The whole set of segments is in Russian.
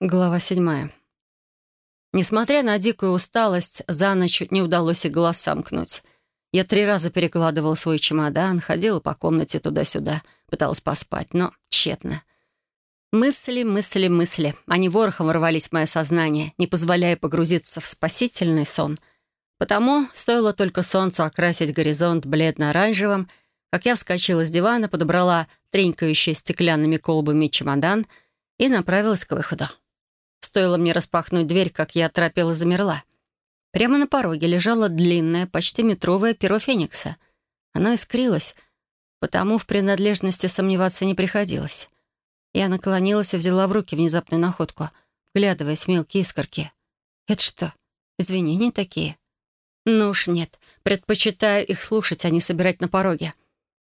Глава седьмая. Несмотря на дикую усталость, за ночь не удалось и глаз сомкнуть. Я три раза перекладывала свой чемодан, ходила по комнате туда-сюда, пыталась поспать, но тщетно. Мысли, мысли, мысли. Они ворохом ворвались в мое сознание, не позволяя погрузиться в спасительный сон. Потому стоило только солнцу окрасить горизонт бледно-оранжевым, как я вскочила с дивана, подобрала тренькающий стеклянными колбами чемодан и направилась к выходу. Стоило мне распахнуть дверь, как я оторопела замерла. Прямо на пороге лежало длинное, почти метровое перо Феникса. Оно искрилось, потому в принадлежности сомневаться не приходилось. Я наклонилась и взяла в руки внезапную находку, вглядываясь в мелкие искорки. «Это что, извинения такие?» «Ну уж нет, предпочитаю их слушать, а не собирать на пороге.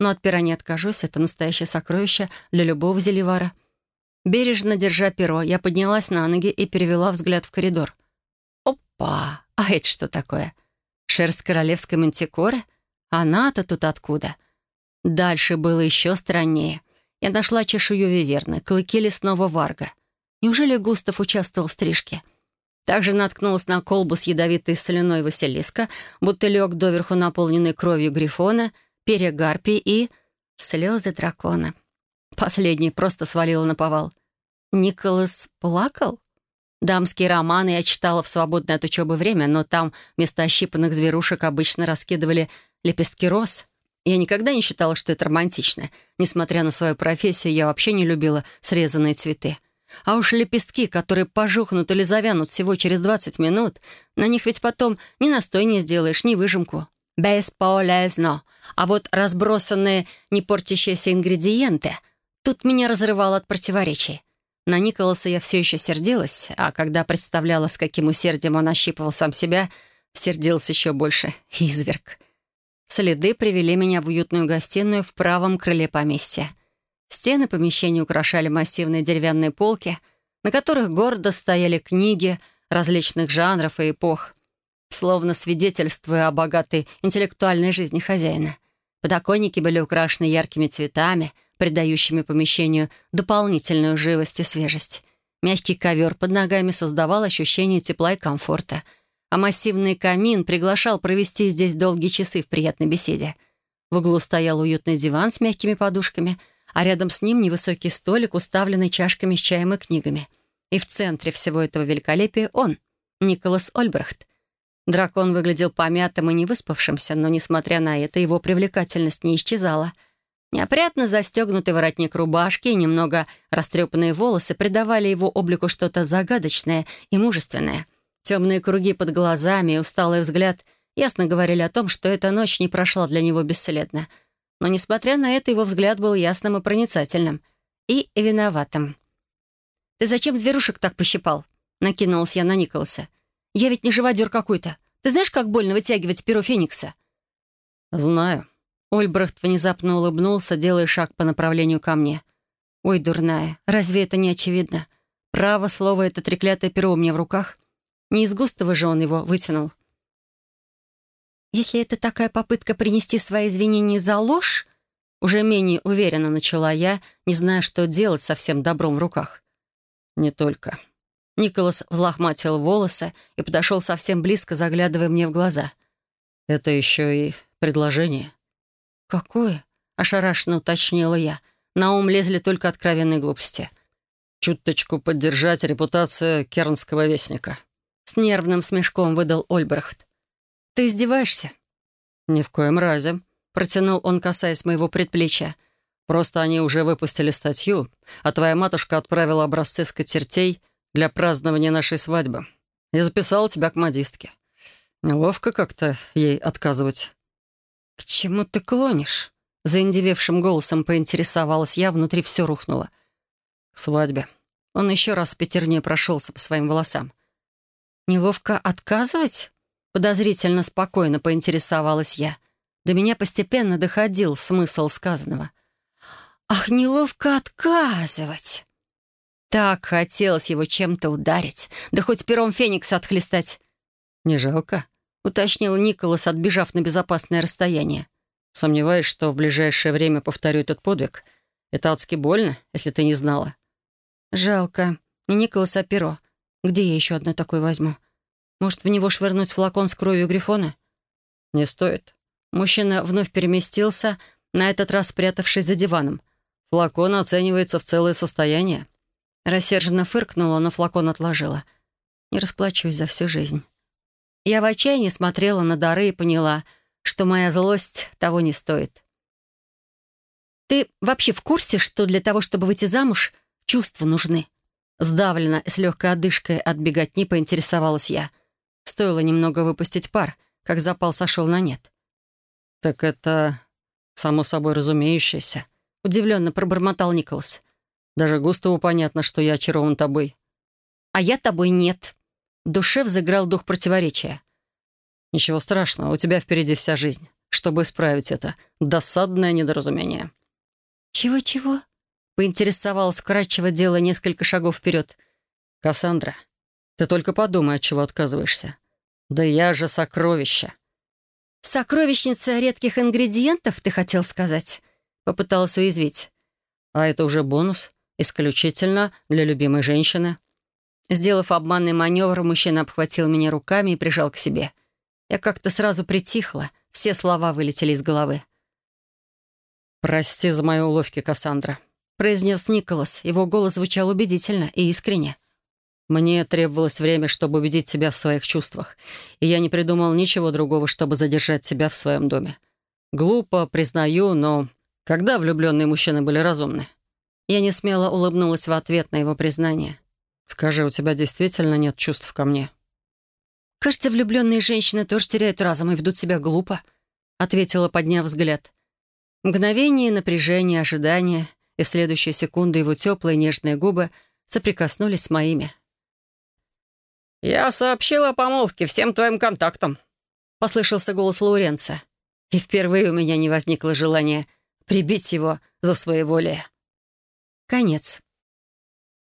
Но от пера не откажусь, это настоящее сокровище для любого зеливара». Бережно держа перо, я поднялась на ноги и перевела взгляд в коридор. «Опа! А это что такое? Шерсть королевской мантикоры? Она-то тут откуда?» Дальше было еще страннее. Я нашла чешую виверны, клыки лесного варга. Неужели Густав участвовал в стрижке? Также наткнулась на колбу с ядовитой соляной Василиска, бутылек, доверху наполненный кровью грифона, перья гарпии и слезы дракона. Последний просто свалила на повал. Николас плакал? Дамские романы я читала в свободное от учебы время, но там вместо ощипанных зверушек обычно раскидывали лепестки роз. Я никогда не считала, что это романтично. Несмотря на свою профессию, я вообще не любила срезанные цветы. А уж лепестки, которые пожухнут или завянут всего через 20 минут, на них ведь потом ни настой не сделаешь, ни выжимку. Бесполезно. А вот разбросанные, не портящиеся ингредиенты — Тут меня разрывало от противоречий. На Николаса я все еще сердилась, а когда представляла, с каким усердием он ощипывал сам себя, сердился еще больше. Изверг. Следы привели меня в уютную гостиную в правом крыле поместья. Стены помещения украшали массивные деревянные полки, на которых гордо стояли книги различных жанров и эпох, словно свидетельствуя о богатой интеллектуальной жизни хозяина. Подоконники были украшены яркими цветами — придающими помещению дополнительную живость и свежесть. Мягкий ковер под ногами создавал ощущение тепла и комфорта, а массивный камин приглашал провести здесь долгие часы в приятной беседе. В углу стоял уютный диван с мягкими подушками, а рядом с ним невысокий столик, уставленный чашками с чаем и книгами. И в центре всего этого великолепия он, Николас Ольбрахт. Дракон выглядел помятым и невыспавшимся, но, несмотря на это, его привлекательность не исчезала — Неопрятно застегнутый воротник рубашки и немного растрепанные волосы придавали его облику что-то загадочное и мужественное. Темные круги под глазами и усталый взгляд ясно говорили о том, что эта ночь не прошла для него бесследно. Но, несмотря на это, его взгляд был ясным и проницательным. И виноватым. «Ты зачем зверушек так пощипал?» — накинулась я на Николаса. «Я ведь не живодер какой-то. Ты знаешь, как больно вытягивать перо Феникса?» «Знаю», Ольбрахт внезапно улыбнулся, делая шаг по направлению ко мне. «Ой, дурная, разве это не очевидно? Право слово, это треклятое перо у меня в руках. Не из густого же он его вытянул». «Если это такая попытка принести свои извинения за ложь, уже менее уверенно начала я, не зная, что делать со всем добром в руках. «Не только». Николас взлохматил волосы и подошел совсем близко, заглядывая мне в глаза. «Это еще и предложение». «Какое?» — ошарашенно уточнила я. На ум лезли только откровенные глупости. «Чуточку поддержать репутацию кернского вестника». С нервным смешком выдал Ольбрахт. «Ты издеваешься?» «Ни в коем разе», — протянул он, касаясь моего предплечья. «Просто они уже выпустили статью, а твоя матушка отправила образцы скатертей для празднования нашей свадьбы. Я записал тебя к модистке. Неловко как-то ей отказывать». «К чему ты клонишь?» Заиндевевшим голосом поинтересовалась я, внутри все рухнуло. «К свадьбе». Он еще раз пятернее прошелся по своим волосам. «Неловко отказывать?» Подозрительно спокойно поинтересовалась я. До меня постепенно доходил смысл сказанного. «Ах, неловко отказывать!» Так хотелось его чем-то ударить, да хоть пером Феникса отхлестать. «Не жалко?» — уточнил Николас, отбежав на безопасное расстояние. «Сомневаюсь, что в ближайшее время повторю этот подвиг. Это адски больно, если ты не знала». «Жалко», — Не Николас, а перо. Где я еще одно такое возьму? Может, в него швырнуть флакон с кровью Грифона? Не стоит. Мужчина вновь переместился, на этот раз спрятавшись за диваном. Флакон оценивается в целое состояние. Рассерженно фыркнула, но флакон отложила. Не расплачусь за всю жизнь. Я в отчаянии смотрела на дары и поняла, что моя злость того не стоит. «Ты вообще в курсе, что для того, чтобы выйти замуж, чувства нужны?» Сдавленно, с легкой одышкой от беготни поинтересовалась я. Стоило немного выпустить пар, как запал сошел на нет. «Так это само собой разумеющееся», — удивленно пробормотал Николас. «Даже Густаву понятно, что я очарован тобой». «А я тобой нет». В душе взыграл дух противоречия. «Ничего страшного, у тебя впереди вся жизнь, чтобы исправить это досадное недоразумение». «Чего-чего?» — поинтересовалась вкратчиво, делая несколько шагов вперед. «Кассандра, ты только подумай, от чего отказываешься. Да я же сокровище». «Сокровищница редких ингредиентов, ты хотел сказать?» Попыталась уязвить. «А это уже бонус, исключительно для любимой женщины». Сделав обманный маневр, мужчина обхватил меня руками и прижал к себе. Я как-то сразу притихла, все слова вылетели из головы. «Прости за мои уловки, Кассандра», — произнес Николас. Его голос звучал убедительно и искренне. «Мне требовалось время, чтобы убедить тебя в своих чувствах, и я не придумал ничего другого, чтобы задержать тебя в своем доме. Глупо, признаю, но когда влюбленные мужчины были разумны?» Я не смело улыбнулась в ответ на его признание. «Скажи, у тебя действительно нет чувств ко мне?» «Кажется, влюбленные женщины тоже теряют разум и ведут себя глупо», — ответила, подняв взгляд. Мгновение напряжения, ожидания, и в следующую секунду его теплые нежные губы соприкоснулись с моими. «Я сообщила о помолвке всем твоим контактам», — послышался голос Лауренца. И впервые у меня не возникло желания прибить его за своеволие. Конец.